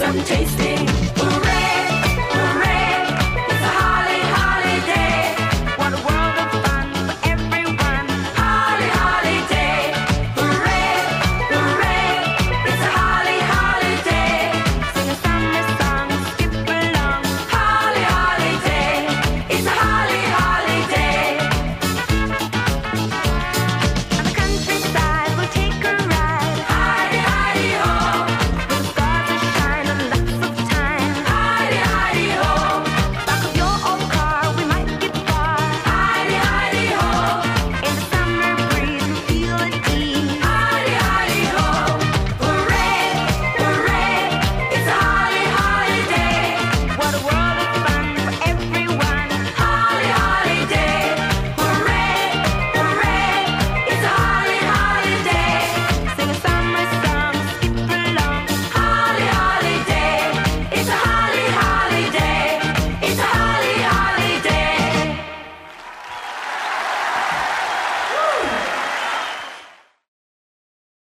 some tasting.